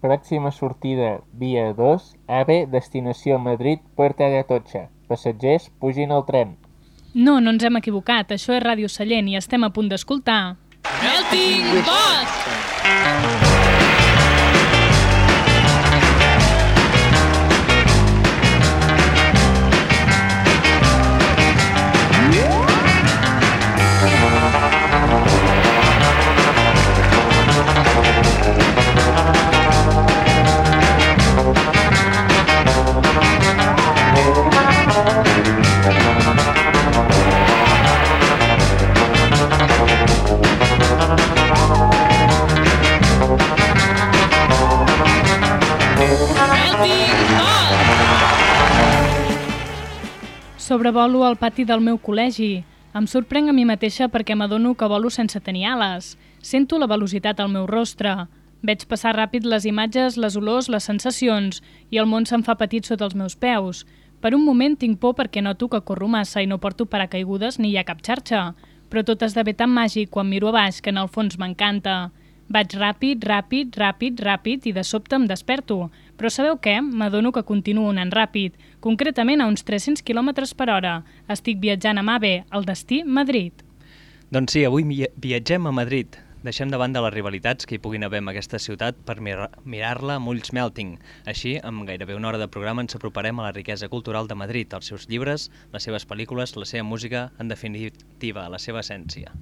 Pròxima sortida via 2, AVE, destinació Madrid, Puerta de Atocha. Passatgers, pugin al tren. No, no ens hem equivocat. Això és Ràdio Sallent i estem a punt d'escoltar... Melting Pot! Sobrevolo al pati del meu col·legi. Em sorprenc a mi mateixa perquè m'adono que volo sense tenir ales. Sento la velocitat al meu rostre. Veig passar ràpid les imatges, les olors, les sensacions, i el món se'n fa petit sota els meus peus. Per un moment tinc por perquè noto que corro massa i no porto paracaigudes ni hi ha cap xarxa, però tot esdevé tan màgic quan miro a baix que en el fons m'encanta. Vaig ràpid, ràpid, ràpid, ràpid i de sobte em desperto. Però sabeu què? M'adono que continuo anant ràpid, concretament a uns 300 km per hora. Estic viatjant amb AVE, al destí Madrid. Doncs sí, avui viatgem a Madrid. Deixem de banda les rivalitats que hi puguin haver en aquesta ciutat per mirar-la amb ulls melting. Així, amb gairebé una hora de programa ens aproparem a la riquesa cultural de Madrid, els seus llibres, les seves pel·lícules, la seva música, en definitiva, la seva essència.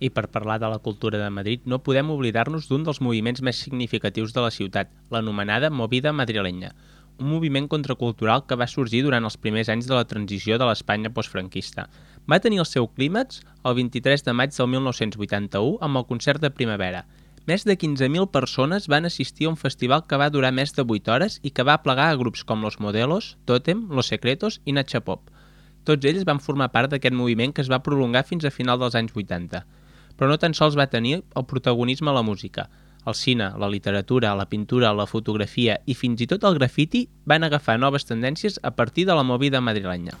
I per parlar de la cultura de Madrid no podem oblidar-nos d'un dels moviments més significatius de la ciutat, l'anomenada Movida Madrilenya, un moviment contracultural que va sorgir durant els primers anys de la transició de l'Espanya postfranquista. Va tenir el seu clímax el 23 de maig del 1981 amb el concert de primavera. Més de 15.000 persones van assistir a un festival que va durar més de 8 hores i que va plegar a grups com Los Modelos, Totem, Los Secretos i Nacha Pop. Tots ells van formar part d'aquest moviment que es va prolongar fins a final dels anys 80 però no tan sols va tenir el protagonisme a la música. El cine, la literatura, la pintura, la fotografia i fins i tot el grafiti van agafar noves tendències a partir de la movida madrilenya.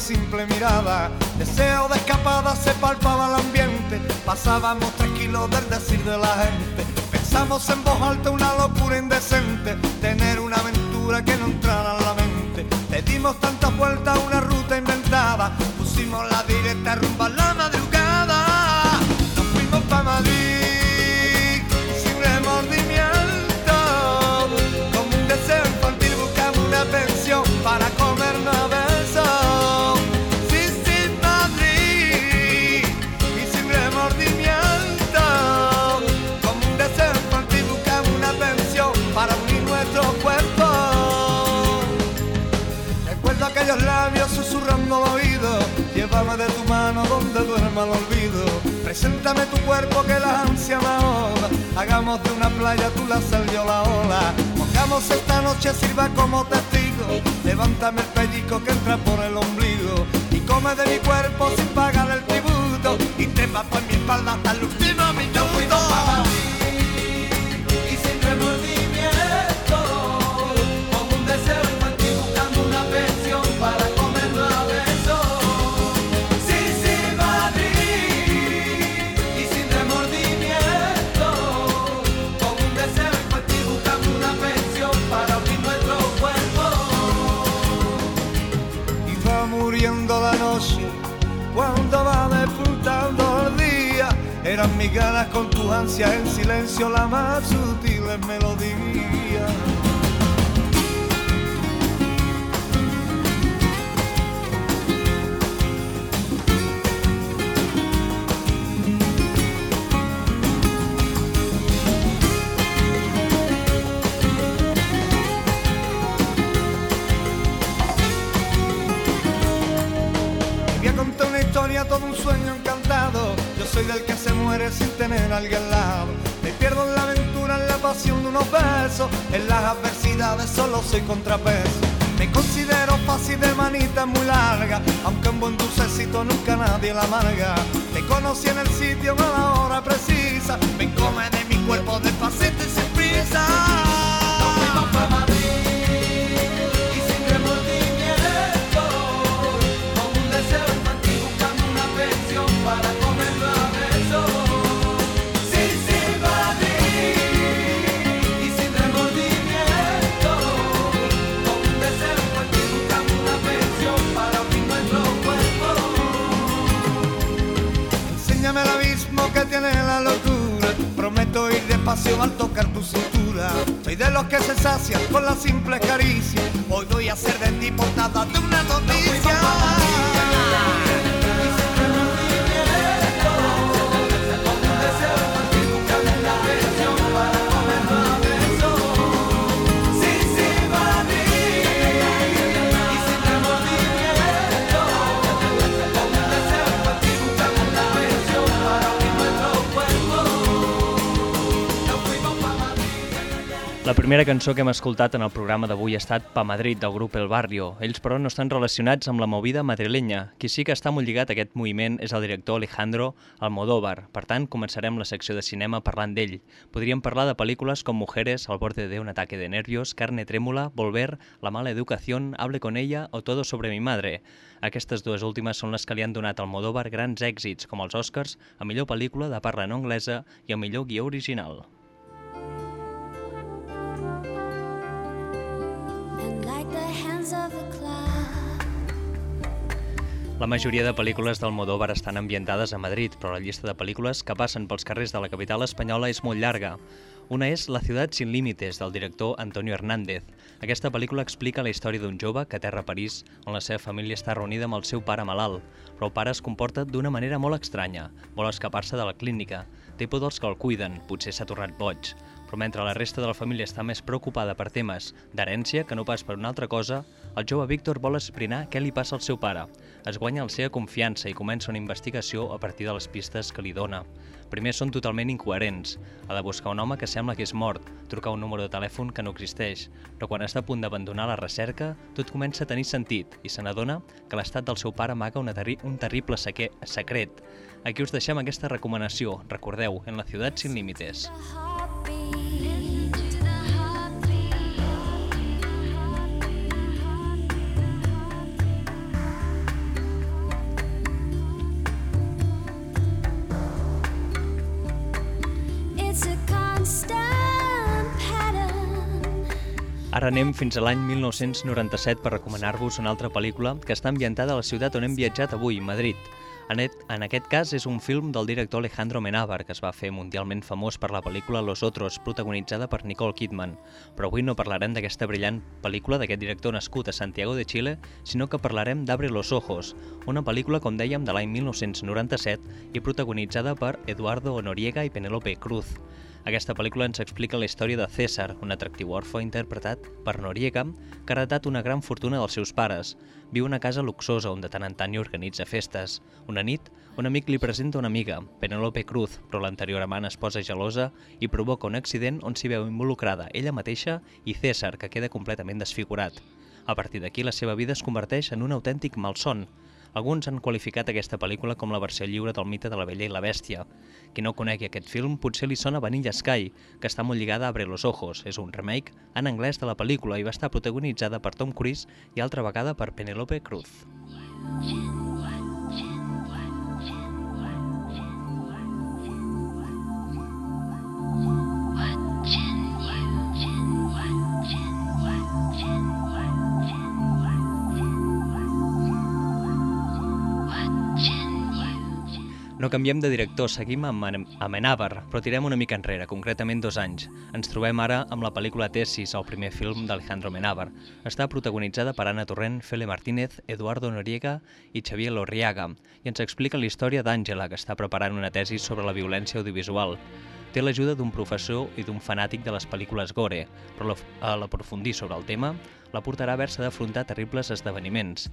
Simple mirada. Deseo de escapada se palpaba el ambiente, pasábamos tranquilos del decir de la gente. Pensamos en voz alta una locura indecente, tener una aventura que no entrara en la mente. Le dimos tantas vueltas a una ruta inventada, pusimos la directa rumba la Preséntame tu cuerpo que la ansia me ahoga. Hagamos de una playa tú la sal la ola. Mojamos esta noche, sirva como testigo. Levántame el pellizco que entra por el ombligo. Y come de mi cuerpo sin pagar el tributo. Y te por mi espalda hasta el Eran mis ganas con tu ansia en silencio la más sutil melodía. Voy a contar una historia, todo un sueño soy del que se muere sin tener alguien al lado. Me pierdo en la aventura, en la pasión de unos besos. En las adversidades solo soy contrapeso. Me considero fácil de manita muy larga, aunque un buen dulcecito nunca nadie la amarga. Te conocí en el sitio a la hora precisa, me come de mi cuerpo despacito y sin prisa. Despacio al tocar tu cintura. Soy de los que se sacian con la simple caricia. Hoy voy a ser de ti portada de una noticia. La primera cançó que hem escoltat en el programa d'avui ha estat Pa Madrid, del grup El Barrio. Ells, però, no estan relacionats amb la movida madrilenya. Qui sí que està molt lligat a aquest moviment és el director Alejandro Almodóvar. Per tant, començarem la secció de cinema parlant d'ell. Podríem parlar de pel·lícules com Mujeres, Al borde de un ataque de nervios, Carne trémula, Volver, La mala educación, Hable con ella o Todo sobre mi madre. Aquestes dues últimes són les que li han donat al Almodóvar grans èxits, com els Oscars, a millor pel·lícula de parla no anglesa i a millor guió original. La majoria de pel·lícules d'Almodóvar estan ambientades a Madrid, però la llista de pel·lícules que passen pels carrers de la capital espanyola és molt llarga. Una és La ciutat sin límites, del director Antonio Hernández. Aquesta pel·lícula explica la història d'un jove que aterra a París, on la seva família està reunida amb el seu pare malalt, però el pare es comporta d'una manera molt estranya. Vol escapar-se de la clínica. Té por dels que el cuiden, potser s'ha tornat boig. Però mentre la resta de la família està més preocupada per temes d'herència que no pas per una altra cosa, el jove Víctor vol esbrinar què li passa al seu pare. Es guanya la seva confiança i comença una investigació a partir de les pistes que li dona. Primer són totalment incoherents. Ha de buscar un home que sembla que és mort, trucar un número de telèfon que no existeix, però quan està a punt d'abandonar la recerca, tot comença a tenir sentit i se n'adona que l'estat del seu pare amaga una terri un terrible secret. Aquí us deixem aquesta recomanació, recordeu, en la ciutat sin límites. Ara anem fins a l'any 1997 per recomanar-vos una altra pel·lícula que està ambientada a la ciutat on hem viatjat avui, Madrid. En aquest cas és un film del director Alejandro Menábar, que es va fer mundialment famós per la pel·lícula Los Otros, protagonitzada per Nicole Kidman. Però avui no parlarem d'aquesta brillant pel·lícula d'aquest director nascut a Santiago de Chile, sinó que parlarem d'Abre los Ojos, una pel·lícula, com dèiem, de l'any 1997 i protagonitzada per Eduardo Noriega i Penélope Cruz. Aquesta pel·lícula ens explica la història de César, un atractiu orfe interpretat per Noriega, que ha heretat una gran fortuna dels seus pares. Viu una casa luxosa on de tant en tant hi organitza festes. Una nit, un amic li presenta una amiga, Penélope Cruz, però l'anterior amant es posa gelosa i provoca un accident on s'hi veu involucrada ella mateixa i César, que queda completament desfigurat. A partir d'aquí, la seva vida es converteix en un autèntic malson. Alguns han qualificat aquesta pel·lícula com la versió lliure del mite de la Bella i la Bèstia. Qui no conegui aquest film potser li sona Vanilla Sky, que està molt lligada a Abre los Ojos. És un remake en anglès de la pel·lícula i va estar protagonitzada per Tom Cruise i altra vegada per Penélope Cruz. No canviem de director, seguim amb Men- Amenábar, però tirem una mica enrere, concretament dos anys. Ens trobem ara amb la pel·lícula Tesis, el primer film d'Alejandro Amenábar. Està protagonitzada per Ana Torrent, Fele Martínez, Eduardo Noriega i Xavier Lorriaga, i ens explica la història d'Àngela, que està preparant una tesi sobre la violència audiovisual. Té l'ajuda d'un professor i d'un fanàtic de les pel·lícules gore, però a l'aprofundir sobre el tema la portarà a haver-se d'afrontar terribles esdeveniments.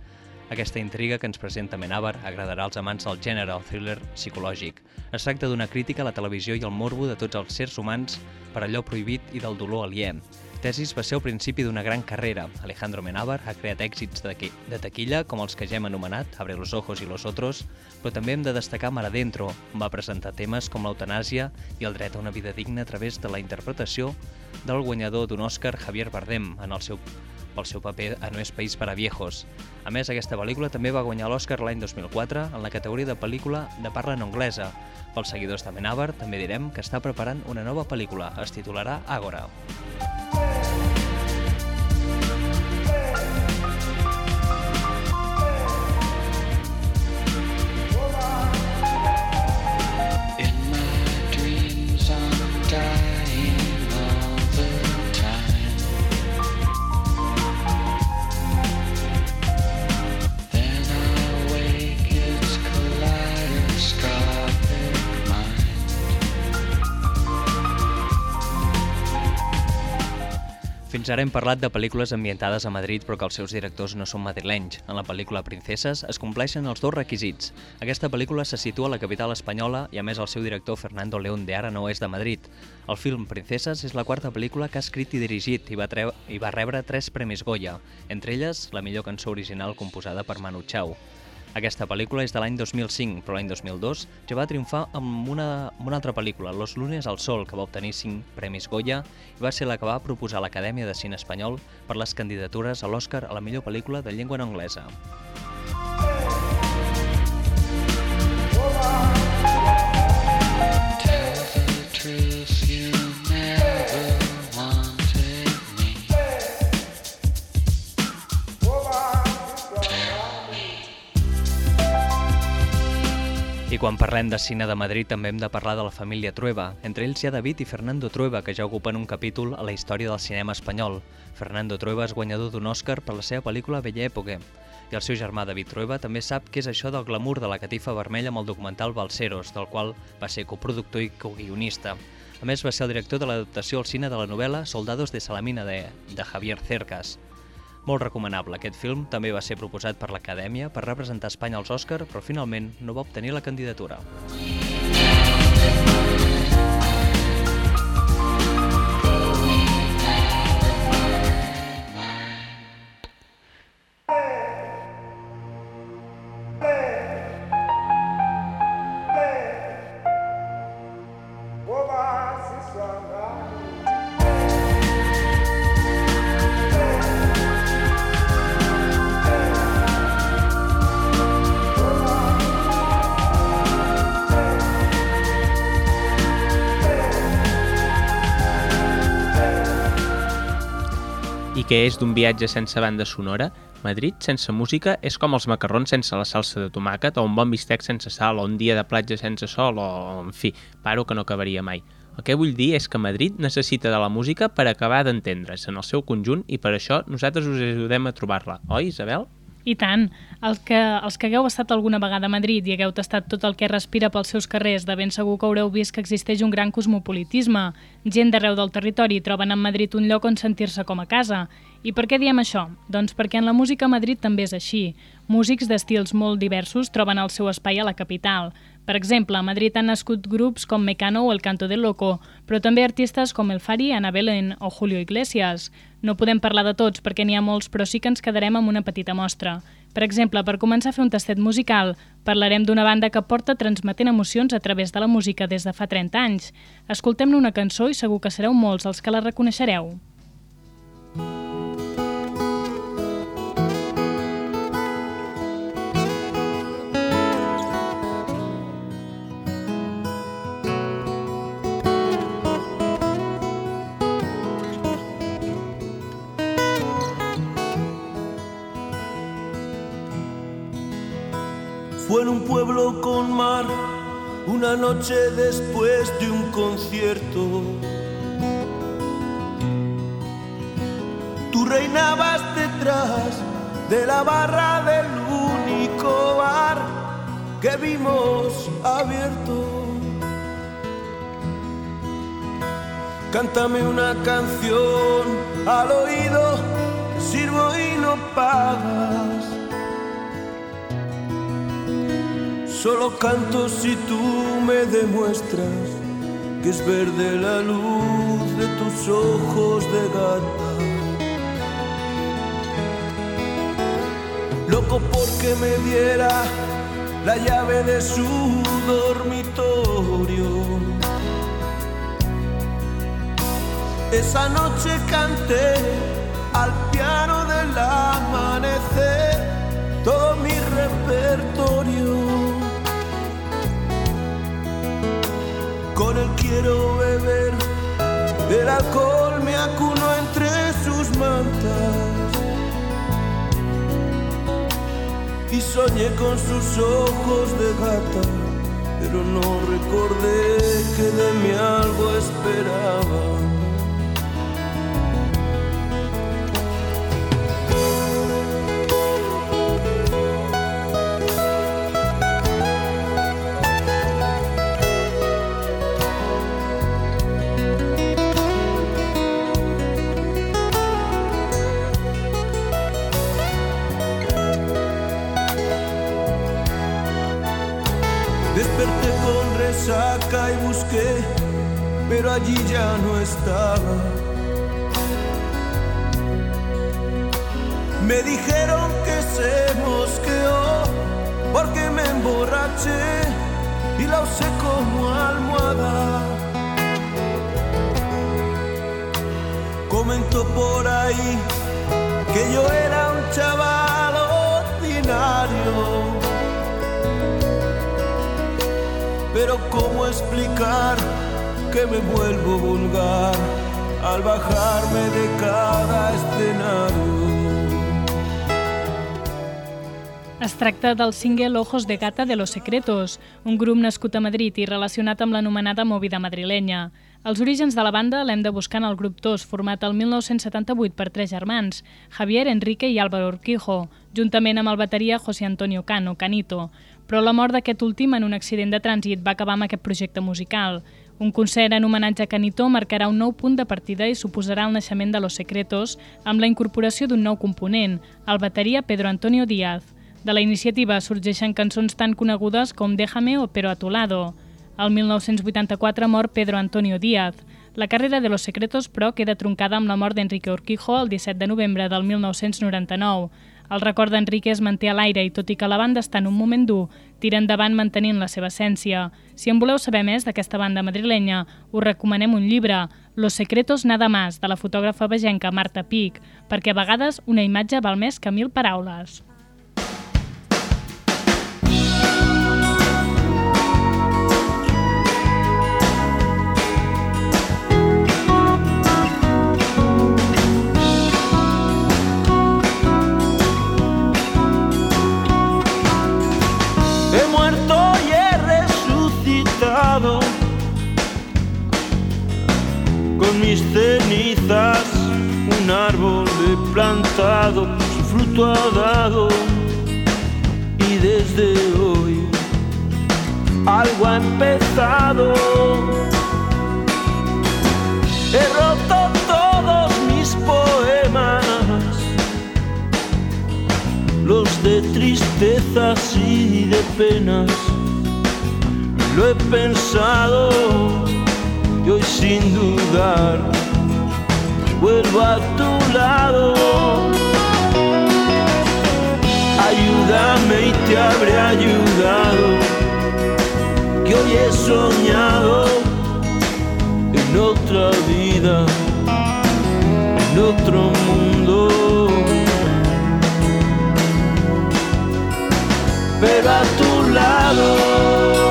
Aquesta intriga que ens presenta Menabar agradarà als amants del gènere, el thriller psicològic. Es tracta d'una crítica a la televisió i al morbo de tots els sers humans per allò prohibit i del dolor aliè. Tesis va ser el principi d'una gran carrera. Alejandro Menábar ha creat èxits de, de taquilla, com els que ja hem anomenat, Abre los ojos i los otros, però també hem de destacar Mar Adentro, on va presentar temes com l'eutanàsia i el dret a una vida digna a través de la interpretació del guanyador d'un Òscar Javier Bardem en el seu pel seu paper a No és país per a viejos. A més, aquesta pel·lícula també va guanyar l'Oscar l'any 2004 en la categoria de pel·lícula de parla no anglesa. Pels seguidors de Menabar també direm que està preparant una nova pel·lícula, es titularà Agora. In Fins ara hem parlat de pel·lícules ambientades a Madrid però que els seus directors no són madrilenys. En la pel·lícula Princeses es compleixen els dos requisits. Aquesta pel·lícula se situa a la capital espanyola i a més el seu director Fernando León de ara no és de Madrid. El film Princeses és la quarta pel·lícula que ha escrit i dirigit i va, i va rebre tres premis Goya, entre elles la millor cançó original composada per Manu Chao. Aquesta pel·lícula és de l'any 2005, però l'any 2002 ja va triomfar amb una, amb una altra pel·lícula, Los lunes al sol, que va obtenir 5 premis Goya i va ser la que va proposar l'Acadèmia de Cine Espanyol per les candidatures a l'Oscar a la millor pel·lícula de llengua no anglesa. I quan parlem de cine de Madrid també hem de parlar de la família Trueba. Entre ells hi ha David i Fernando Trueba, que ja ocupen un capítol a la història del cinema espanyol. Fernando Trueba és guanyador d'un Òscar per la seva pel·lícula Bella Època. I el seu germà David Trueba també sap què és això del glamour de la catifa vermella amb el documental Balseros, del qual va ser coproductor i coguionista. A més, va ser el director de l'adaptació al cine de la novel·la Soldados de Salamina de, de Javier Cercas. Molt recomanable, aquest film també va ser proposat per l'Acadèmia per representar Espanya als Òscar, però finalment no va obtenir la candidatura. I què és d'un viatge sense banda sonora? Madrid sense música és com els macarrons sense la salsa de tomàquet o un bon bistec sense sal o un dia de platja sense sol o, en fi, paro que no acabaria mai. El que vull dir és que Madrid necessita de la música per acabar d'entendre's en el seu conjunt i per això nosaltres us ajudem a trobar-la, oi, Isabel? I tant. El que, els que hagueu estat alguna vegada a Madrid i hagueu tastat tot el que respira pels seus carrers, de ben segur que haureu vist que existeix un gran cosmopolitisme. Gent d'arreu del territori troben en Madrid un lloc on sentir-se com a casa. I per què diem això? Doncs perquè en la música a Madrid també és així. Músics d'estils molt diversos troben el seu espai a la capital. Per exemple, a Madrid han nascut grups com Mecano o El Canto del Loco, però també artistes com El Fari, Ana Belén o Julio Iglesias. No podem parlar de tots perquè n'hi ha molts, però sí que ens quedarem amb una petita mostra. Per exemple, per començar a fer un tastet musical, parlarem d'una banda que porta transmetent emocions a través de la música des de fa 30 anys. Escoltem-ne una cançó i segur que sereu molts els que la reconeixereu. Fue en un pueblo con mar, una noche después de un concierto. Tú reinabas detrás de la barra del único bar que vimos abierto. Cántame una canción al oído, sirvo y no pagas. Solo canto si tú me demuestras que es verde la luz de tus ojos de gata. Loco porque me diera la llave de su dormitorio. Esa noche canté al piano del amanecer todo mi repertorio. Con él quiero beber, del alcohol me acuno entre sus mantas. Y soñé con sus ojos de gata, pero no recordé que de mí algo esperaba. Pero allí ya no estaba. Me dijeron que se mosqueó porque me emborraché y la usé como almohada. Comentó por ahí que yo era Pero ¿cómo explicar que me vuelvo vulgar al bajarme de cada escenario? Es tracta del single Ojos de Gata de Los Secretos, un grup nascut a Madrid i relacionat amb l'anomenada movida madrilenya. Els orígens de la banda l'hem de buscar en el grup TOS, format el 1978 per tres germans, Javier, Enrique i Álvaro Urquijo, juntament amb el bateria José Antonio Cano, Canito. Però la mort d'aquest últim en un accident de trànsit va acabar amb aquest projecte musical. Un concert en homenatge a Canito marcarà un nou punt de partida i suposarà el naixement de Los Secretos amb la incorporació d'un nou component, el bateria Pedro Antonio Díaz. De la iniciativa sorgeixen cançons tan conegudes com Déjame o Pero a tu lado. El 1984 mor Pedro Antonio Díaz. La carrera de Los Secretos, però, queda troncada amb la mort d'Enrique Urquijo el 17 de novembre del 1999. El record d'Enrique es manté a l'aire i, tot i que la banda està en un moment dur, tira endavant mantenint la seva essència. Si en voleu saber més d'aquesta banda madrilenya, us recomanem un llibre, Los secretos nada más, de la fotògrafa vegenca Marta Pic, perquè a vegades una imatge val més que mil paraules. Mis cenizas. Un árbol he plantado, su fruto ha dado y desde hoy algo ha empezado. He roto todos mis poemas los de tristezas y de penas. Lo he pensado y hoy sin dudar vuelvo a tu lado. Ayúdame y te habré ayudado, que hoy he soñado en otra vida, en otro mundo. pero a tu lado.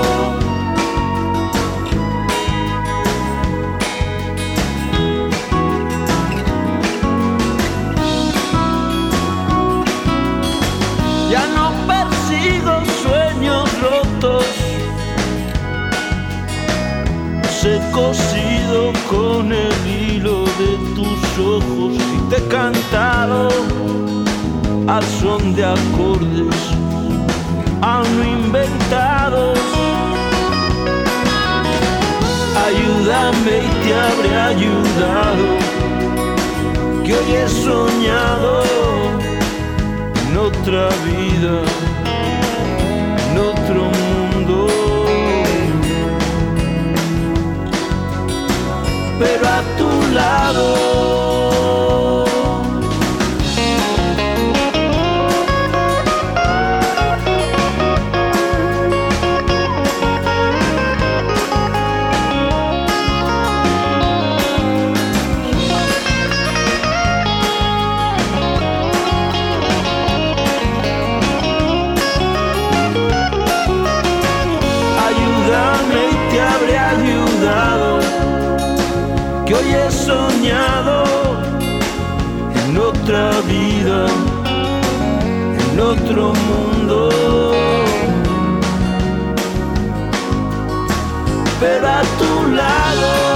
Cosido con el hilo de tus ojos y te he cantado al son de acordes aún inventados. Ayúdame y te habré ayudado, que hoy he soñado en otra vida, en otro mundo. Pero a tu lado. Otro mundo. Pero a tu lado.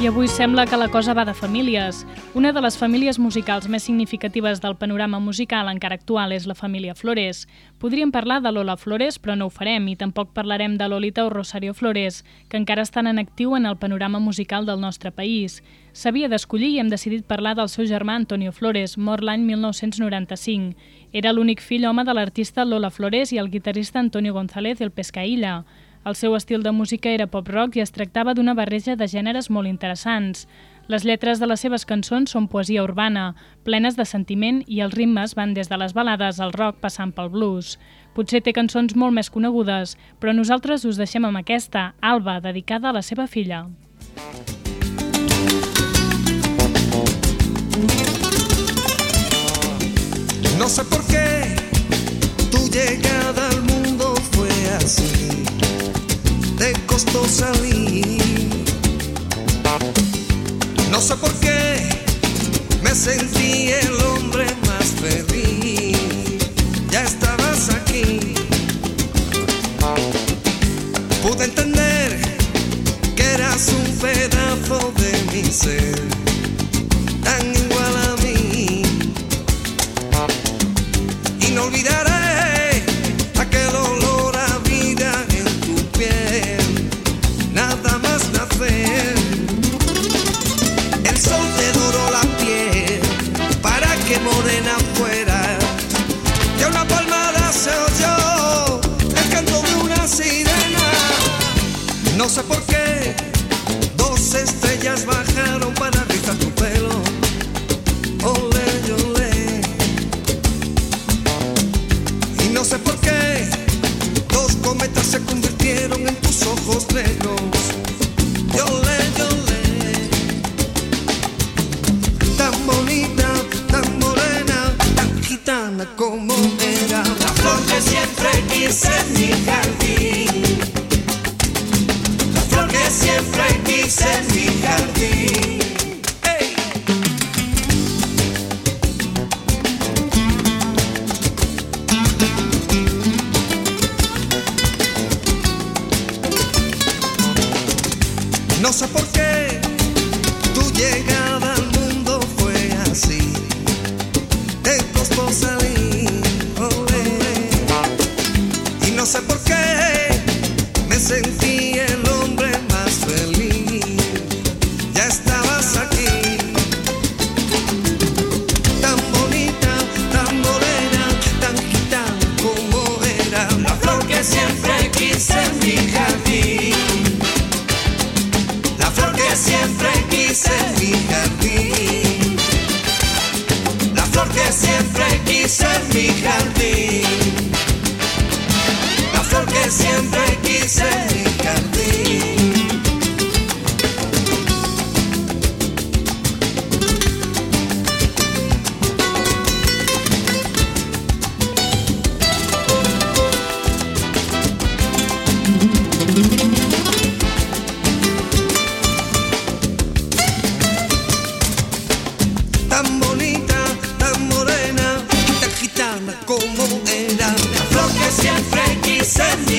I avui sembla que la cosa va de famílies. Una de les famílies musicals més significatives del panorama musical encara actual és la família Flores. Podríem parlar de Lola Flores, però no ho farem, i tampoc parlarem de Lolita o Rosario Flores, que encara estan en actiu en el panorama musical del nostre país. S'havia d'escollir i hem decidit parlar del seu germà Antonio Flores, mort l'any 1995. Era l'únic fill home de l'artista Lola Flores i el guitarrista Antonio González el Pescaïlla. El seu estil de música era pop-rock i es tractava d'una barreja de gèneres molt interessants. Les lletres de les seves cançons són poesia urbana, plenes de sentiment i els ritmes van des de les balades al rock passant pel blues. Potser té cançons molt més conegudes, però nosaltres us deixem amb aquesta, Alba, dedicada a la seva filla. No sé por qué tu llegada al mundo fue así. Te costó salir. No sé por qué me sentí el hombre más feliz. Ya estabas aquí. Pude entender que eras un pedazo de mi ser, tan No sé por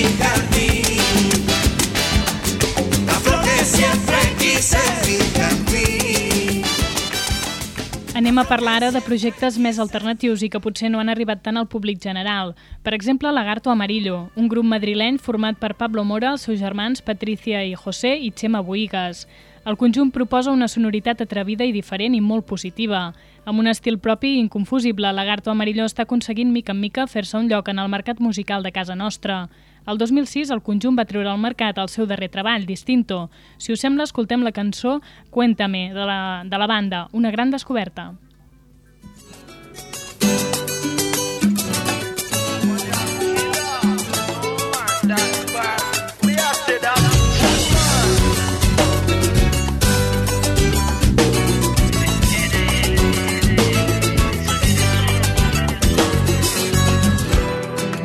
La. Anem a parlar ara de projectes més alternatius i que potser no han arribat tant al públic general. Per exemple, Lagarto Amarillo, un grup madrileny format per Pablo Mora, els seus germans Patricia i José i Chema Boigas. El conjunt proposa una sonoritat atrevida i diferent i molt positiva. Amb un estil propi i inconfusible, Lagarto Amarillo està aconseguint mica en mica fer-se un lloc en el mercat musical de casa nostra. El 2006 el conjunt va treure al mercat el seu darrer treball, Distinto. Si us sembla, escoltem la cançó Cuéntame, de la, de la banda, una gran descoberta.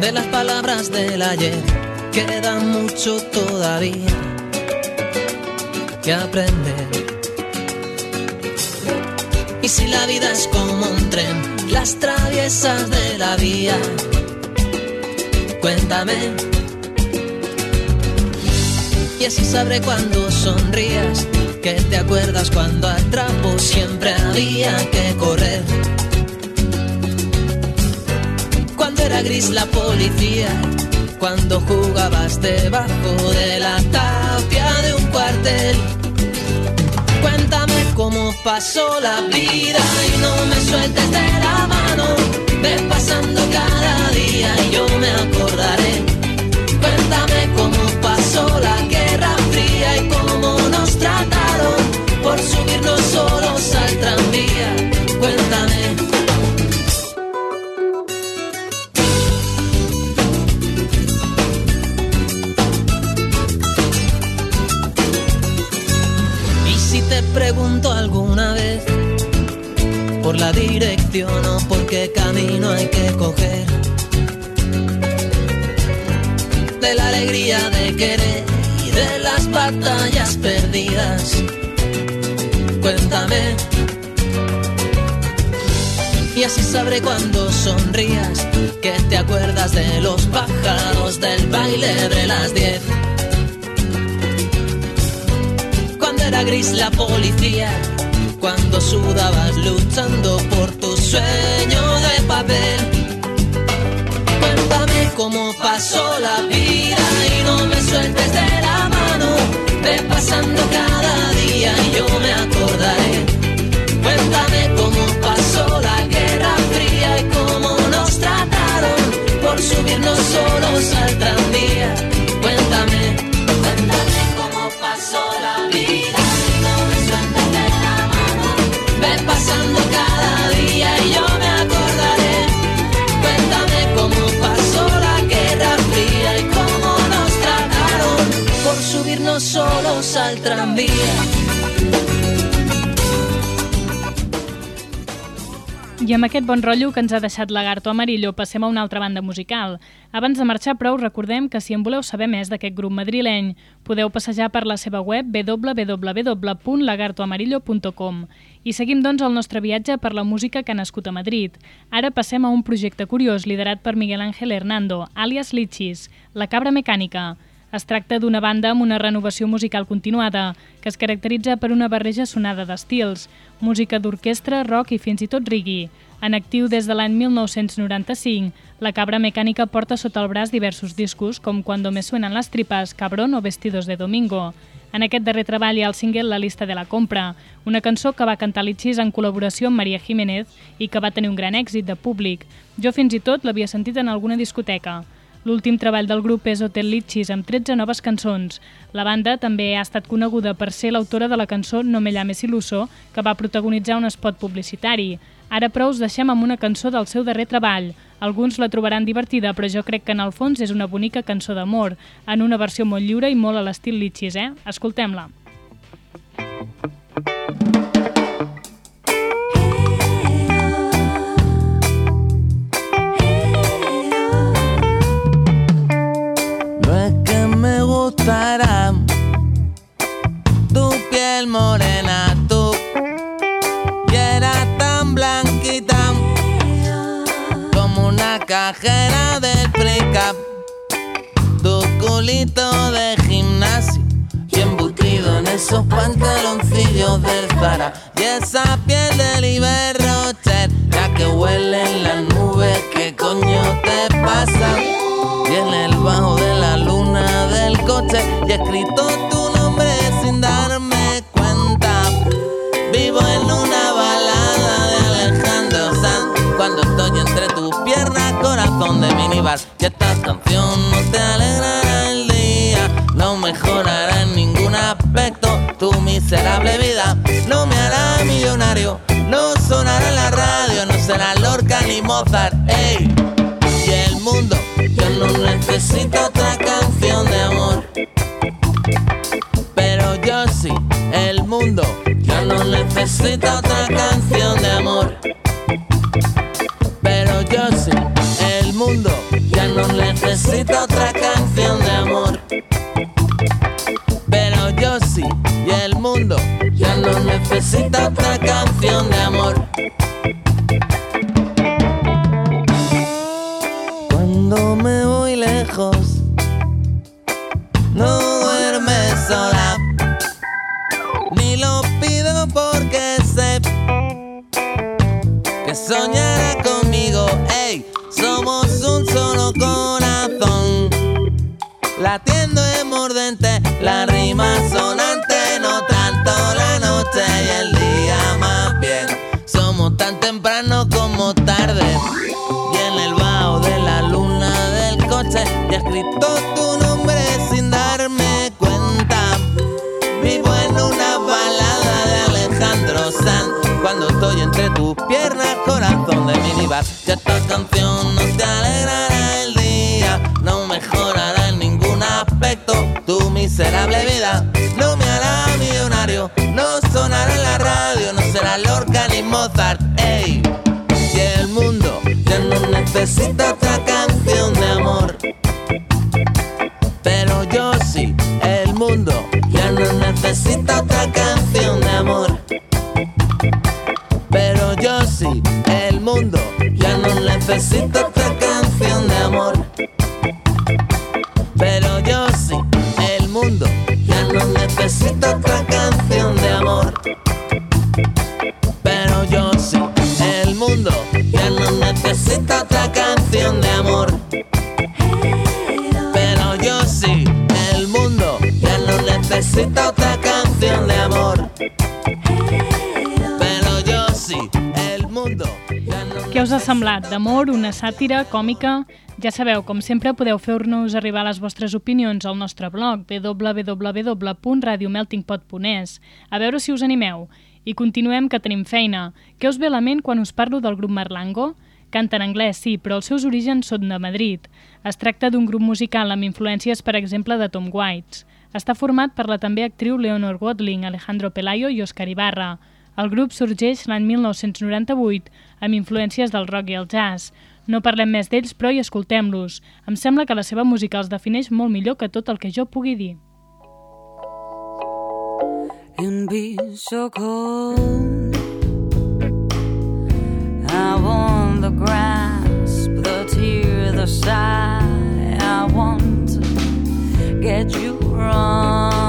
De las palabras del ayer queda mucho todavía que aprender. Y si la vida es como un tren, las traviesas de la vía, cuéntame. Y así sabré cuando sonrías, que te acuerdas cuando al siempre había que correr. Cuando era gris la policía, cuando jugabas debajo de la tapia de un cuartel. Cuéntame cómo pasó la vida y no me sueltes de la mano. Ve pasando cada día y yo sabré cuando sonrías que te acuerdas de los pájaros del baile de las diez. Cuando era gris la policía, cuando sudabas luchando por tu sueño de papel. Cuéntame cómo pasó la vida y no me sueltes de la mano. Ve pasando cada día y yo me acordaré. Subirnos solos al tranvía. Cuéntame, cuéntame cómo pasó la vida y no me sueltes de la mano. Ve pasando cada día y yo me acordaré. Cuéntame cómo pasó la guerra fría y cómo nos trataron por subirnos solos al tranvía. I amb aquest bon rotllo que ens ha deixat Lagarto Amarillo passem a una altra banda musical. Abans de marxar, però, us recordem que si en voleu saber més d'aquest grup madrileny, podeu passejar per la seva web www.lagartoamarillo.com i seguim, doncs, el nostre viatge per la música que ha nascut a Madrid. Ara passem a un projecte curiós liderat per Miguel Ángel Hernando, alias Lichis, La Cabra Mecànica. Es tracta d'una banda amb una renovació musical continuada, que es caracteritza per una barreja sonada d'estils, música d'orquestra, rock i fins i tot reggae. En actiu des de l'any 1995, la Cabra Mecànica porta sota el braç diversos discos, com Cuando me suenan las tripas, Cabrón o Vestidos de Domingo. En aquest darrer treball hi ha el single La lista de la compra, una cançó que va cantar Lichis en col·laboració amb Maria Jiménez i que va tenir un gran èxit de públic. Jo fins i tot l'havia sentit en alguna discoteca. L'últim treball del grup és Hotel Litchis, amb 13 noves cançons. La banda també ha estat coneguda per ser l'autora de la cançó No me llames Iluso, que va protagonitzar un spot publicitari. Ara, però, us deixem amb una cançó del seu darrer treball. Alguns la trobaran divertida, però jo crec que en el fons és una bonica cançó d'amor, en una versió molt lliure i molt a l'estil Litchis, eh? Escoltem-la. No es que me gustará. Tu piel morena, tú. Y eras tan blanquita. Como una cajera del precap. Tu culito de gimnasio. Y embutido en esos pantaloncillos del Zara. Y esa piel del Iberrocher, la que huele en las nubes, ¿qué coño te pasa? y en el bajo de la luna del coche y he escrito tu nombre sin darme cuenta. Vivo en una balada de Alejandro Sanz cuando estoy entre tus piernas, corazón de minibar. Y esta canción no te alegrará el día, no mejorará en ningún aspecto tu miserable vida, no me hará millonario. No sonará en la radio, no será Lorca ni Mozart, ey no necesita otra canción de amor. Pero yo sí, el mundo ya no necesita otra canción de amor. Pero yo sí, el mundo ya no necesita otra canción de amor. Pero yo sí, y el mundo ya no necesita otra canción de amor. Latiendo necesita otra canción de amor. Pero yo sí, el mundo ya no necesita otra canción de amor. Pero yo sí, el mundo ya no necesita otra canción de amor. Semblat? D'amor, una sàtira, còmica? Ja sabeu, com sempre podeu fer-nos arribar les vostres opinions al nostre blog www.radiomeltingpot.es A veure si us animeu. I continuem que tenim feina. Què us ve a la ment quan us parlo del grup Marlango? Canta en anglès, sí, però els seus orígens són de Madrid. Es tracta d'un grup musical amb influències, per exemple, de Tom Waits. Està format per la també actriu Leonor Watling, Alejandro Pelayo i Òscar Ibarra. El grup sorgeix l'any 1998 amb influències del rock i el jazz. No parlem més d'ells, però hi escoltem-los. Em sembla que la seva música els defineix molt millor que tot el que jo pugui dir. and be so cold. I want the grasp, the tear, the sigh. I want to get you wrong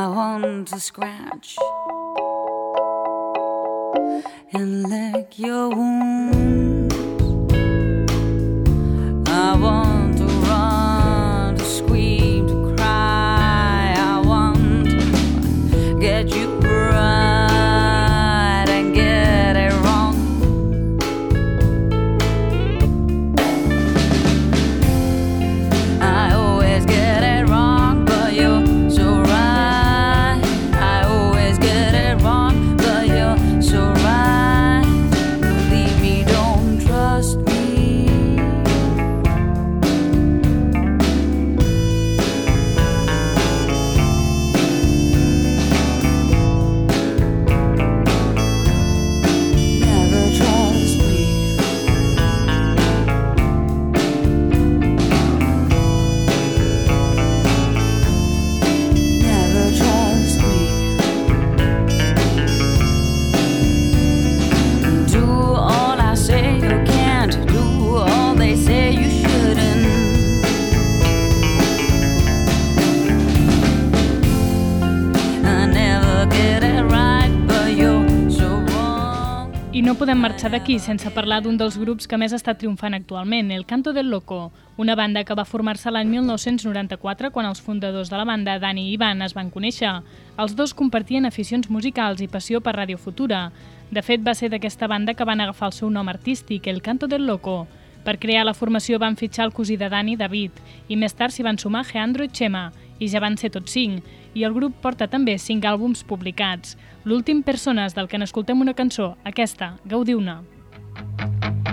I want to scratch and lick your wounds. Marxar d'aquí sense parlar d'un dels grups que més està triomfant actualment, el Canto del Loco, una banda que va formar-se l'any 1994 quan els fundadors de la banda, Dani i Ivan, es van conèixer. Els dos compartien aficions musicals i passió per Ràdio Futura. De fet, va ser d'aquesta banda que van agafar el seu nom artístic, el Canto del Loco. Per crear la formació van fitxar el cosí de Dani, David, i més tard s'hi van sumar Geandro i Chema, i ja van ser tots cinc, i el grup porta també cinc àlbums publicats. L'últim Persones, del que n'escoltem una cançó, aquesta, gaudiu-ne. Miro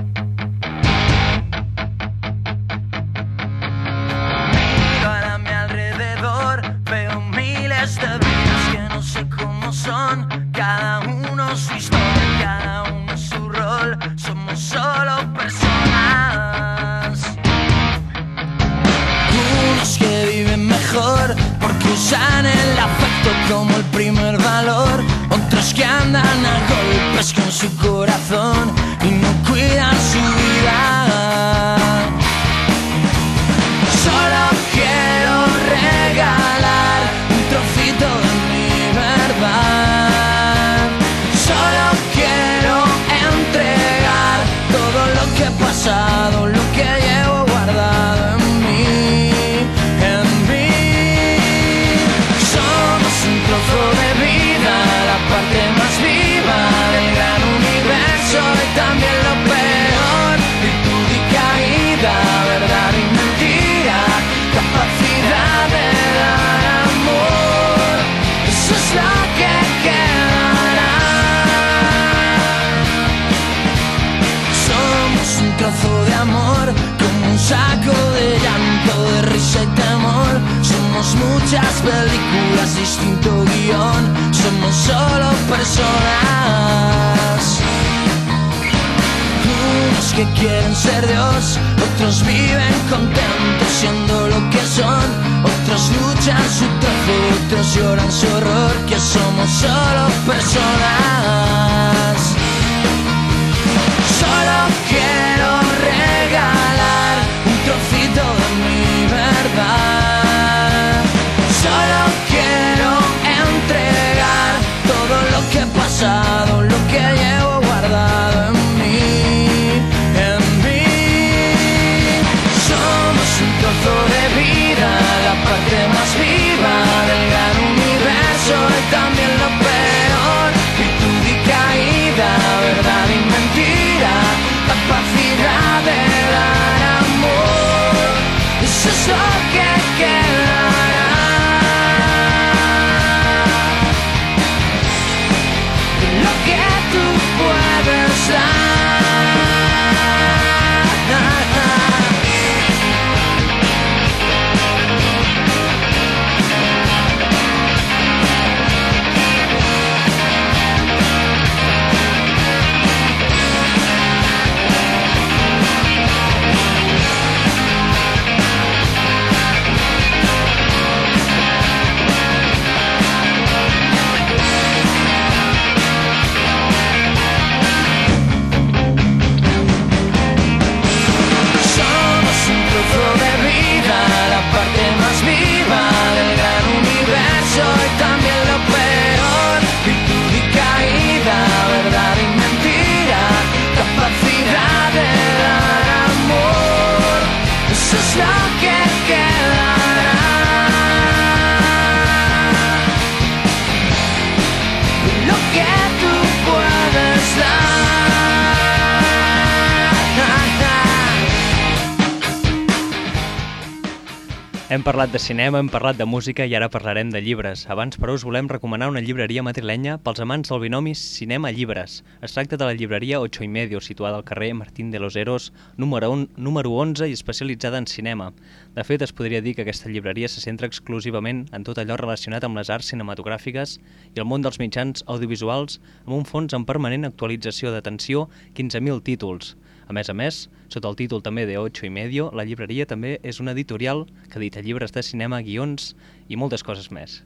Hem parlat de cinema, hem parlat de música i ara parlarem de llibres. Abans, però, us volem recomanar una llibreria madrilenya pels amants del binomi cinema-llibres. Es tracta de la llibreria 8 i medio, situada al carrer Martín de los Heros, número, un, número 11 i especialitzada en cinema. De fet, es podria dir que aquesta llibreria se centra exclusivament en tot allò relacionat amb les arts cinematogràfiques i el món dels mitjans audiovisuals amb un fons en permanent actualització d'atenció 15.000 títols. A més a més, sota el títol també de 8 i medio, la llibreria també és una editorial que edita llibres de cinema, guions i moltes coses més.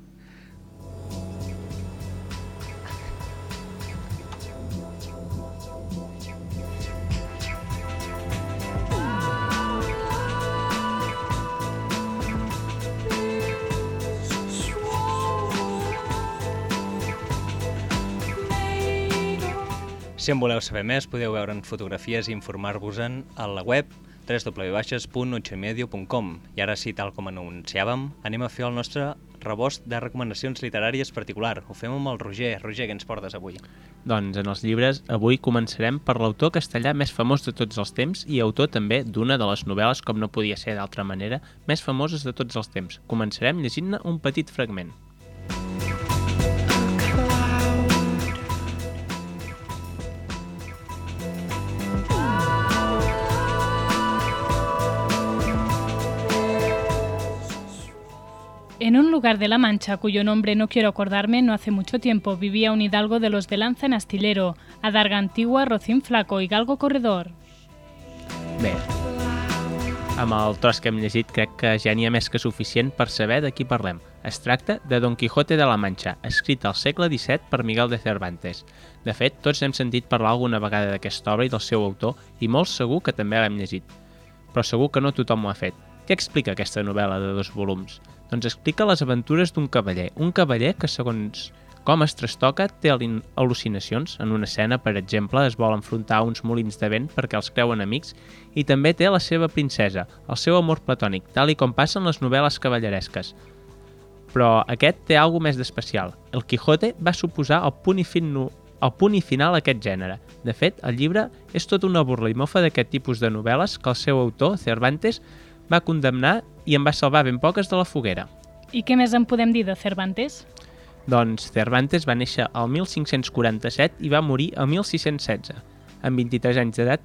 Si en voleu saber més, podeu veure'n fotografies i informar-vos-en a la web www.8medio.com I ara sí, tal com anunciàvem, anem a fer el nostre rebost de recomanacions literàries particular. Ho fem amb el Roger. Roger, què ens portes avui? Doncs en els llibres avui començarem per l'autor castellà més famós de tots els temps i autor també d'una de les novel·les, com no podia ser d'altra manera, més famoses de tots els temps. Començarem llegint-ne un petit fragment. En un lugar de La Mancha, cuyo nombre no quiero acordarme, no hace mucho tiempo vivía un hidalgo de los de lanza en astillero, adarga antigua, rocín flaco y galgo corredor. Bé, amb el tros que hem llegit crec que ja n'hi ha més que suficient per saber de qui parlem. Es tracta de Don Quijote de la Mancha, escrit al segle XVII per Miguel de Cervantes. De fet, tots hem sentit parlar alguna vegada d'aquesta obra i del seu autor, i molt segur que també l'hem llegit. Però segur que no tothom ho ha fet. Què explica aquesta novel·la de dos volums? Doncs explica les aventures d'un cavaller. Un cavaller que, segons com es trastoca, té al- al·lucinacions. En una escena, per exemple, es vol enfrontar a uns molins de vent perquè els creuen amics i també té la seva princesa, el seu amor platònic, tal i com passa en les novel·les cavalleresques. Però aquest té alguna més d'especial. El Quijote va suposar el punt i fin nu el punt i final a aquest gènere. De fet, el llibre és tota una burla i mofa d'aquest tipus de novel·les que el seu autor, Cervantes, va condemnar i en va salvar ben poques de la foguera. I què més en podem dir de Cervantes? Doncs Cervantes va néixer al 1547 i va morir al 1616. Amb 23 anys d'edat,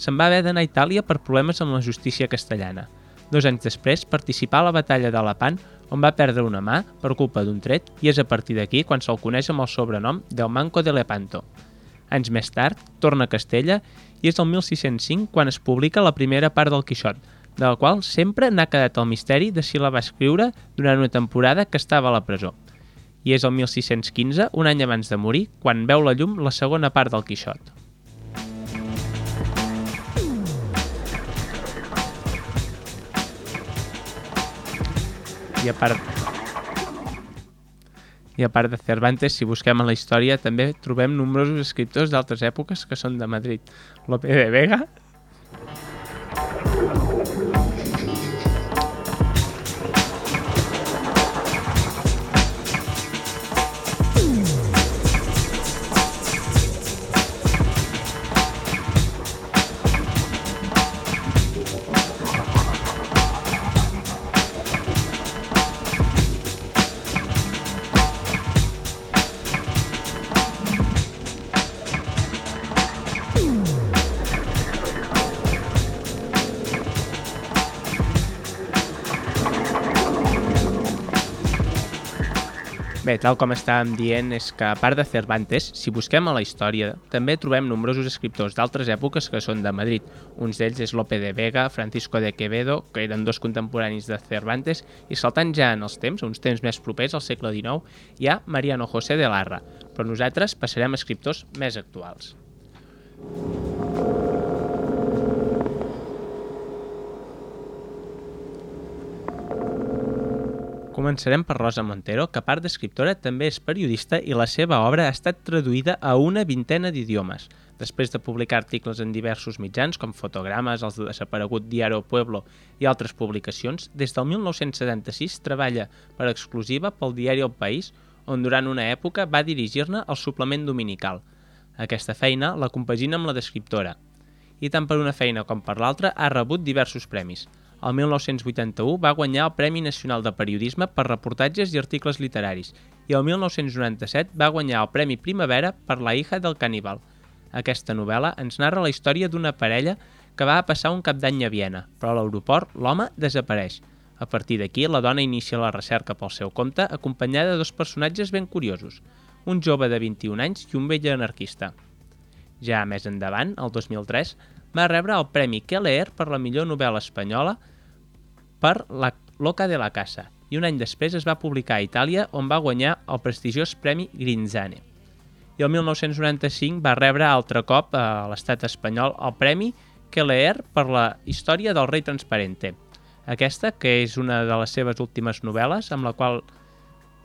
se'n va haver d'anar a Itàlia per problemes amb la justícia castellana. Dos anys després participà a la batalla de Lepant, on va perdre una mà per culpa d'un tret i és a partir d'aquí quan se'l coneix amb el sobrenom del Manco de Lepanto. Anys més tard, torna a Castella i és el 1605 quan es publica la primera part del Quixot, de la qual sempre n'ha quedat el misteri de si la va escriure durant una temporada que estava a la presó. I és el 1615, un any abans de morir, quan veu la llum la segona part del Quixot. I a part... I a part de Cervantes, si busquem en la història, també trobem nombrosos escriptors d'altres èpoques que són de Madrid. Lope de Vega, Bé, tal com estàvem dient, és que a part de Cervantes, si busquem a la història, també trobem nombrosos escriptors d'altres èpoques que són de Madrid. Uns d'ells és Lope de Vega, Francisco de Quevedo, que eren dos contemporanis de Cervantes, i saltant ja en els temps, uns temps més propers al segle XIX, hi ha Mariano José de Larra, però nosaltres passarem a escriptors més actuals. Començarem per Rosa Montero, que a part d'escriptora també és periodista i la seva obra ha estat traduïda a una vintena d'idiomes. Després de publicar articles en diversos mitjans, com fotogrames, els desaparegut Diario Pueblo i altres publicacions, des del 1976 treballa per exclusiva pel diari El País, on durant una època va dirigir-ne el suplement dominical. Aquesta feina la compagina amb la d'escriptora, i tant per una feina com per l'altra ha rebut diversos premis. El 1981 va guanyar el Premi Nacional de Periodisme per reportatges i articles literaris i el 1997 va guanyar el Premi Primavera per La hija del caníbal. Aquesta novel·la ens narra la història d'una parella que va a passar un cap d'any a Viena, però a l'aeroport l'home desapareix. A partir d'aquí, la dona inicia la recerca pel seu compte acompanyada de dos personatges ben curiosos, un jove de 21 anys i un vell anarquista. Ja més endavant, el 2003, va rebre el Premi Keller per la millor novel·la espanyola per La Loca de la Casa i un any després es va publicar a Itàlia on va guanyar el prestigiós Premi Grinzane. I el 1995 va rebre altre cop a l'estat espanyol el Premi Keller per la història del rei transparente. Aquesta, que és una de les seves últimes novel·les, amb la qual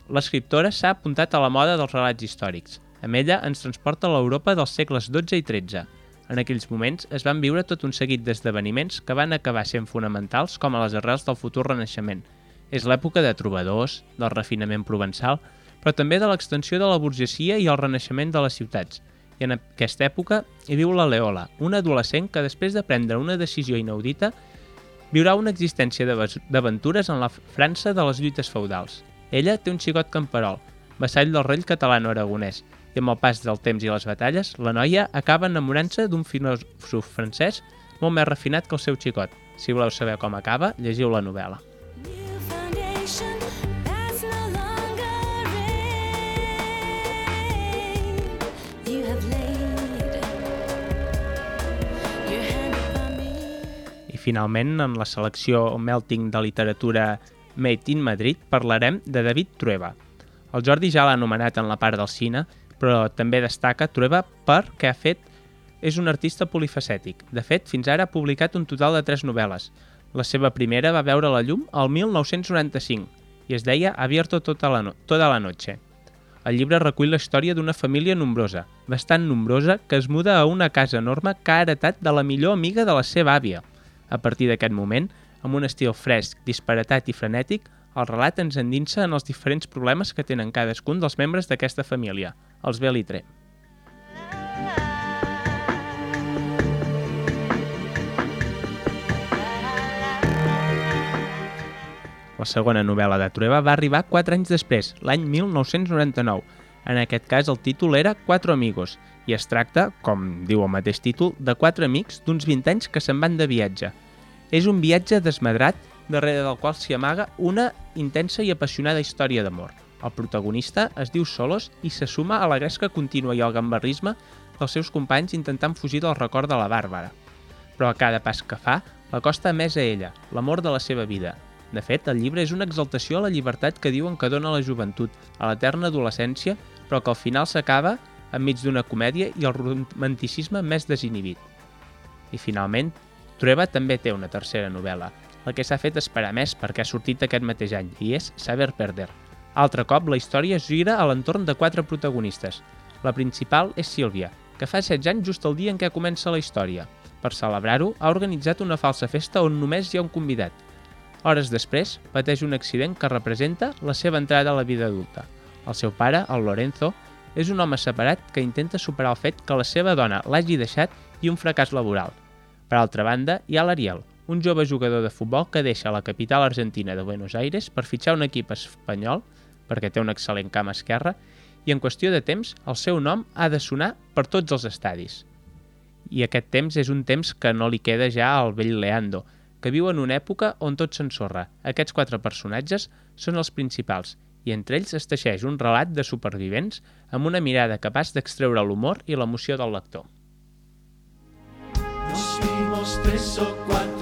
l'escriptora s'ha apuntat a la moda dels relats històrics. Amb ella ens transporta a l'Europa dels segles XII i XIII. En aquells moments es van viure tot un seguit d'esdeveniments que van acabar sent fonamentals com a les arrels del futur renaixement. És l'època de trobadors, del refinament provençal, però també de l'extensió de la burgesia i el renaixement de les ciutats. I en aquesta època hi viu la Leola, una adolescent que després de prendre una decisió inaudita viurà una existència d'ave- d'aventures en la França de les lluites feudals. Ella té un xicot camperol, vassall del rei catalano-aragonès, i amb el pas del temps i les batalles, la noia acaba enamorant-se d'un filòsof francès molt més refinat que el seu xicot. Si voleu saber com acaba, llegiu la novel·la. I finalment, en la selecció Melting de literatura Made in Madrid, parlarem de David Trueba. El Jordi ja l'ha anomenat en la part del cine, però també destaca Trueba perquè ha fet és un artista polifacètic. De fet, fins ara ha publicat un total de tres novel·les. La seva primera va veure la llum al 1995 i es deia Abierto tota la, no toda la noche. El llibre recull la història d'una família nombrosa, bastant nombrosa, que es muda a una casa enorme que ha heretat de la millor amiga de la seva àvia. A partir d'aquest moment, amb un estil fresc, disparatat i frenètic, el relat ens endinsa en els diferents problemes que tenen cadascun dels membres d'aquesta família, els Belitre. La segona novel·la de Trueba va arribar 4 anys després, l'any 1999. En aquest cas el títol era Quatre amigos i es tracta, com diu el mateix títol, de quatre amics d'uns 20 anys que se'n van de viatge. És un viatge desmadrat darrere del qual s'hi amaga una intensa i apassionada història d'amor. El protagonista es diu Solos i se suma a la gresca contínua i al gambarrisme dels seus companys intentant fugir del record de la Bàrbara. Però a cada pas que fa, l'acosta més a ella, l'amor de la seva vida. De fet, el llibre és una exaltació a la llibertat que diuen que dona la joventut, a l'eterna adolescència, però que al final s'acaba enmig d'una comèdia i el romanticisme més desinhibit. I finalment, Trueba també té una tercera novel·la, la que s'ha fet esperar més perquè ha sortit aquest mateix any, i és Saber Perder. Altre cop, la història gira a l'entorn de quatre protagonistes. La principal és Sílvia, que fa 16 anys just el dia en què comença la història. Per celebrar-ho, ha organitzat una falsa festa on només hi ha un convidat. Hores després, pateix un accident que representa la seva entrada a la vida adulta. El seu pare, el Lorenzo, és un home separat que intenta superar el fet que la seva dona l'hagi deixat i un fracàs laboral. Per altra banda, hi ha l'Ariel, un jove jugador de futbol que deixa la capital argentina de Buenos Aires per fitxar un equip espanyol, perquè té un excel·lent camp esquerre, i en qüestió de temps el seu nom ha de sonar per tots els estadis. I aquest temps és un temps que no li queda ja al vell Leandro, que viu en una època on tot s'ensorra. Aquests quatre personatges són els principals, i entre ells es teixeix un relat de supervivents amb una mirada capaç d'extreure l'humor i l'emoció del lector. Nos vimos tres o cuatro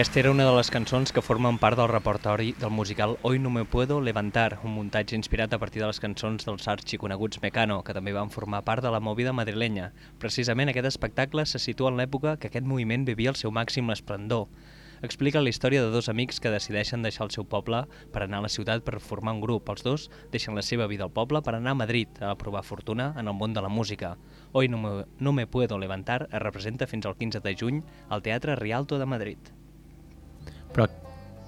Aquesta era una de les cançons que formen part del repertori del musical Hoy no me puedo levantar, un muntatge inspirat a partir de les cançons dels arxiconeguts Mecano, que també van formar part de la movida madrilenya. Precisament aquest espectacle se situa en l'època que aquest moviment vivia el seu màxim esplendor. Explica la història de dos amics que decideixen deixar el seu poble per anar a la ciutat per formar un grup. Els dos deixen la seva vida al poble per anar a Madrid a provar fortuna en el món de la música. Hoy no me, no me puedo levantar es representa fins al 15 de juny al Teatre Rialto de Madrid. Però,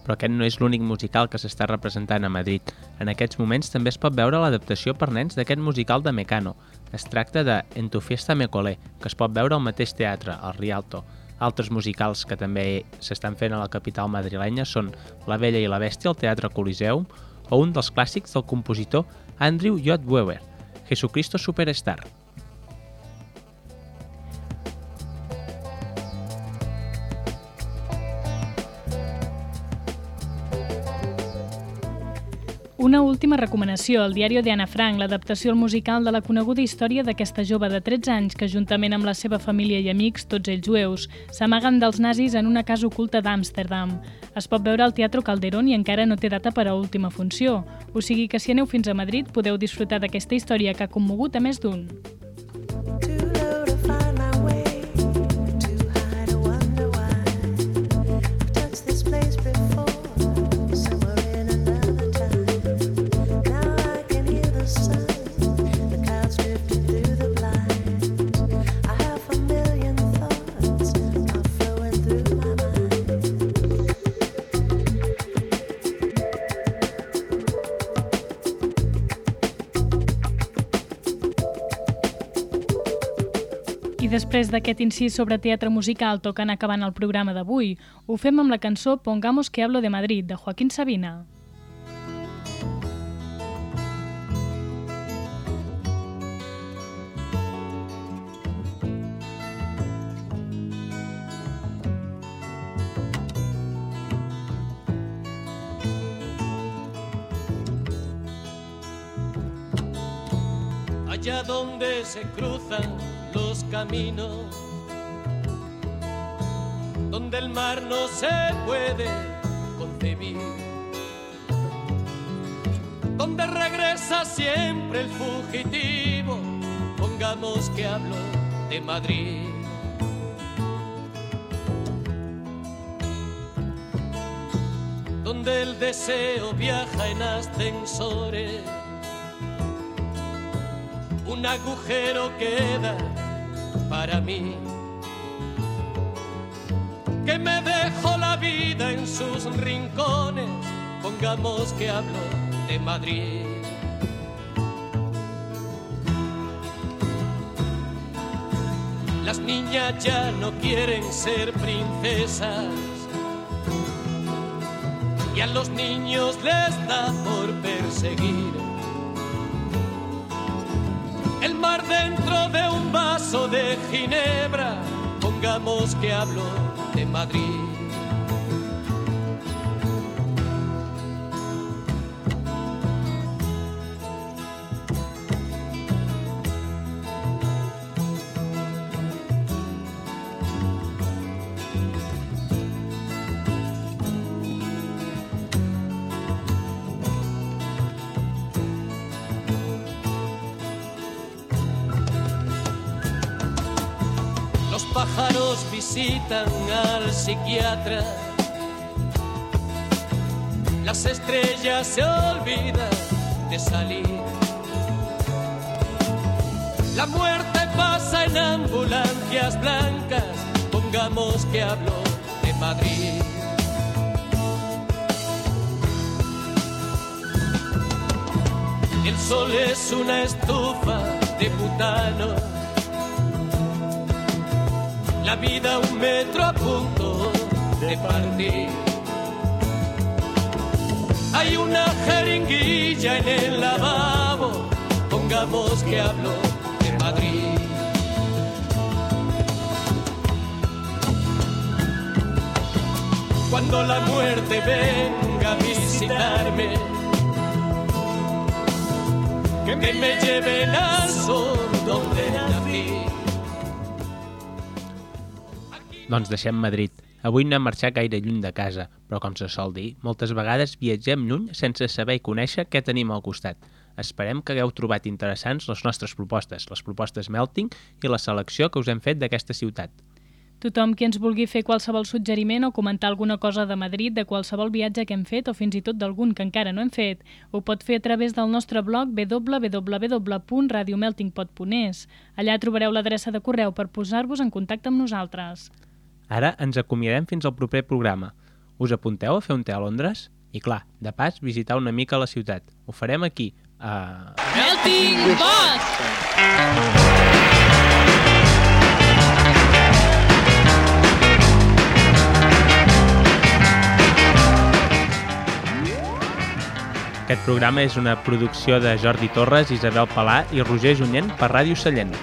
però aquest no és l'únic musical que s'està representant a Madrid. En aquests moments també es pot veure l'adaptació per nens d'aquest musical de Mecano. Es tracta de En tu fiesta me colé, que es pot veure al mateix teatre, al Rialto. Altres musicals que també s'estan fent a la capital madrilenya són La vella i la bèstia al Teatre Coliseum o un dels clàssics del compositor Andrew Lloyd Webber, Jesucristo Superstar. Una última recomanació, el diari de Anna Frank, l'adaptació al musical de la coneguda història d'aquesta jove de 13 anys que, juntament amb la seva família i amics, tots ells jueus, s'amaguen dels nazis en una casa oculta d'Amsterdam. Es pot veure al Teatro Calderón i encara no té data per a última funció. O sigui que si aneu fins a Madrid podeu disfrutar d'aquesta història que ha commogut a més d'un. Després d'aquest incís sobre teatre musical tocant acabant el programa d'avui, ho fem amb la cançó Pongamos que hablo de Madrid, de Joaquín Sabina. allá donde se cruzan los caminos, donde el mar no se puede concebir, donde regresa siempre el fugitivo, pongamos que hablo de Madrid. donde el deseo viaja en ascensores. Un agujero queda para mí, que me dejó la vida en sus rincones. Pongamos que hablo de Madrid. Las niñas ya no quieren ser princesas y a los niños les da por perseguir. Dentro de un vaso de ginebra, pongamos que hablo de Madrid. Pájaros visitan al psiquiatra. Las estrellas se olvidan de salir. La muerte pasa en ambulancias blancas. Pongamos que hablo de Madrid. El sol es una estufa de butano. La vida un metro a punto de partir. Hay una jeringuilla en el lavabo, pongamos que hablo de Madrid. Cuando la muerte venga a visitarme, que me lleven al sol donde nací. Doncs deixem Madrid. Avui no hem marxat gaire lluny de casa, però com se sol dir, moltes vegades viatgem lluny sense saber i conèixer què tenim al costat. Esperem que hagueu trobat interessants les nostres propostes, les propostes Melting i la selecció que us hem fet d'aquesta ciutat. Tothom qui ens vulgui fer qualsevol suggeriment o comentar alguna cosa de Madrid, de qualsevol viatge que hem fet o fins i tot d'algun que encara no hem fet, ho pot fer a través del nostre blog www.radiomeltingpot.es. Allà trobareu l'adreça de correu per posar-vos en contacte amb nosaltres. Ara ens acomiadem fins al proper programa. Us apunteu a fer un té a Londres? I clar, de pas, visitar una mica la ciutat. Ho farem aquí, a... Melting Pot! Aquest programa és una producció de Jordi Torres, Isabel Palà i Roger Junyent per Ràdio Sallent.